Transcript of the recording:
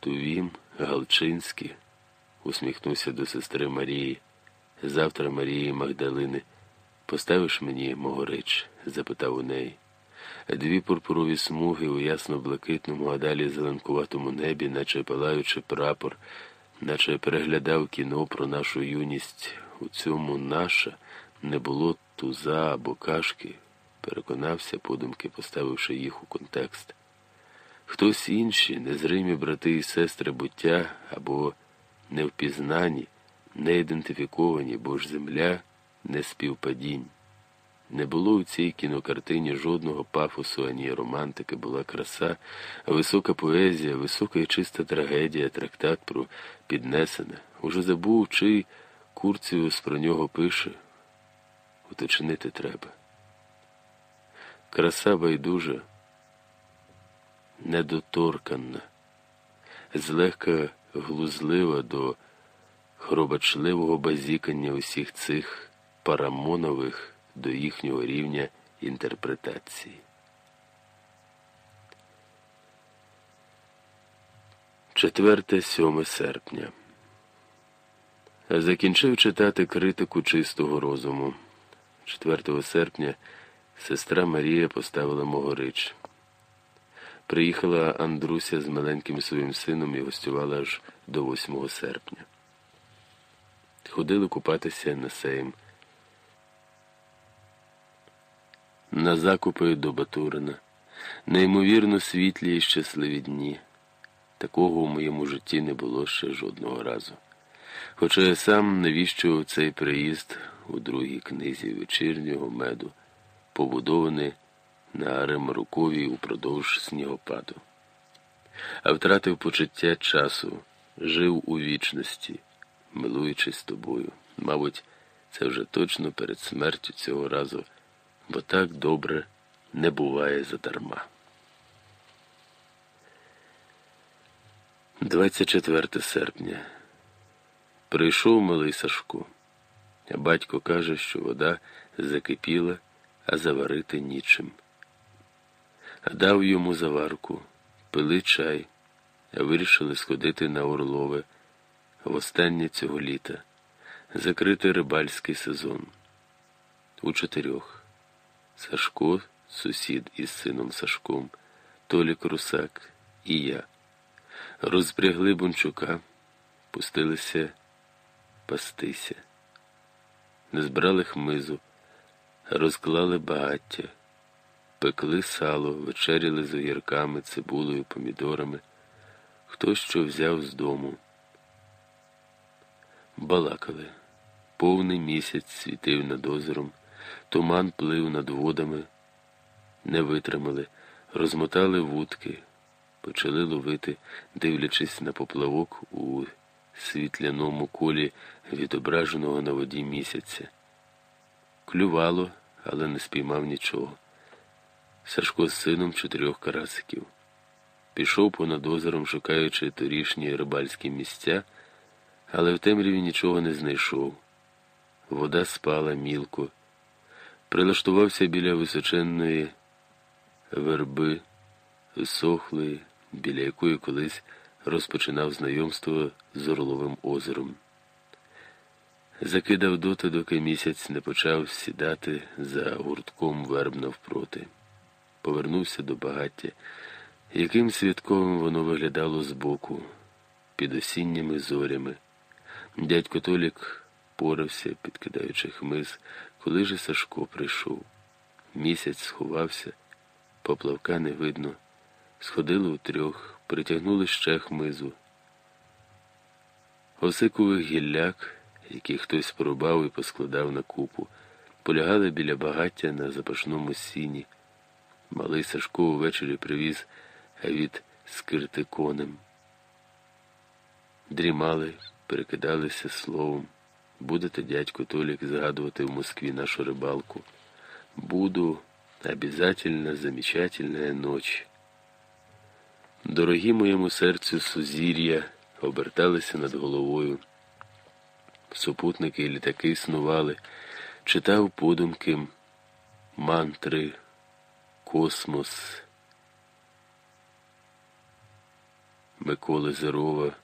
Тувім, Галчинський, усміхнувся до сестри Марії. Завтра Марії Магдалини. Поставиш мені мого рич? запитав у неї. Дві пурпурові смуги у ясно-блакитному, а далі зеленкуватому небі, наче палаючи прапор, наче переглядав кіно про нашу юність. У цьому наша не було туза або кашки, переконався, подумки, поставивши їх у контекст. Хтось інші, незримі брати і сестри буття або невпізнані, не ідентифіковані, бо ж земля не співпадінь. Не було у цій кінокартині жодного пафосу, ані романтики, була краса, висока поезія, висока і чиста трагедія, трактат про піднесене. Уже забув, чий Курціус про нього пише. Уточнити треба. Краса байдужа, недоторканна, злегка глузлива до хробачливого базікання усіх цих парамонових до їхнього рівня інтерпретації. Четверте, 7 серпня. Закінчив читати критику чистого розуму. 4 серпня сестра Марія поставила мого рич. Приїхала Андруся з маленьким своїм сином і гостювала аж до 8 серпня. Ходили купатися на сейм. На закупи до Батурина. Неймовірно світлі і щасливі дні. Такого у моєму житті не було ще жодного разу. Хоча я сам навіщо цей приїзд у другій книзі вечірнього меду, побудований на Аремарукові упродовж снігопаду, а втратив почуття часу, жив у вічності, милуючись тобою. Мабуть, це вже точно перед смертю цього разу, бо так добре не буває задарма. 24 серпня. Прийшов малий Сашко. Батько каже, що вода закипіла, а заварити нічим. Дав йому заварку, пили чай, вирішили сходити на Орлове востаннє цього літа, закрити рибальський сезон. У чотирьох. Сашко, сусід із сином Сашком, Толік Русак і я. Розпрягли бунчука, пустилися пастися. Не збрали хмизу, розклали багаття, пекли сало, вечеряли з огірками, цибулею, помідорами, хто що взяв з дому. Балакали. Повний місяць світив над озером, туман плив над водами, не витримали, розмотали вудки, почали ловити, дивлячись на поплавок у світляному колі відображеного на воді місяця. Клювало, але не спіймав нічого. Сашко з сином чотирьох карасиків. Пішов понад озером, шукаючи торішні рибальські місця, але в темряві нічого не знайшов. Вода спала мілко. Прилаштувався біля височенної верби, сохлої, біля якої колись розпочинав знайомство з Орловим озером. Закидав доти, доки місяць не почав сідати за гуртком верб навпроти. Повернувся до багаття, яким святковим воно виглядало збоку, під осінніми зорями. Дядько Толік порався, підкидаючи хмиз, коли же Сашко прийшов. Місяць сховався, поплавка не видно. Сходили у трьох, притягнули ще хмизу. Осикових гілляк, які хтось порубав і поскладав на купу, полягали біля багаття на запашному сіні. Малий Сашко увечері привіз від скирти конем. Дрімали, перекидалися словом. Будете, дядько Толік, згадувати в Москві нашу рибалку. Буду обязательно замечательная ночь. Дорогі моєму серцю сузір'я оберталися над головою. Супутники і літаки снували, читав подумки мантри, космос. Миколи Зерова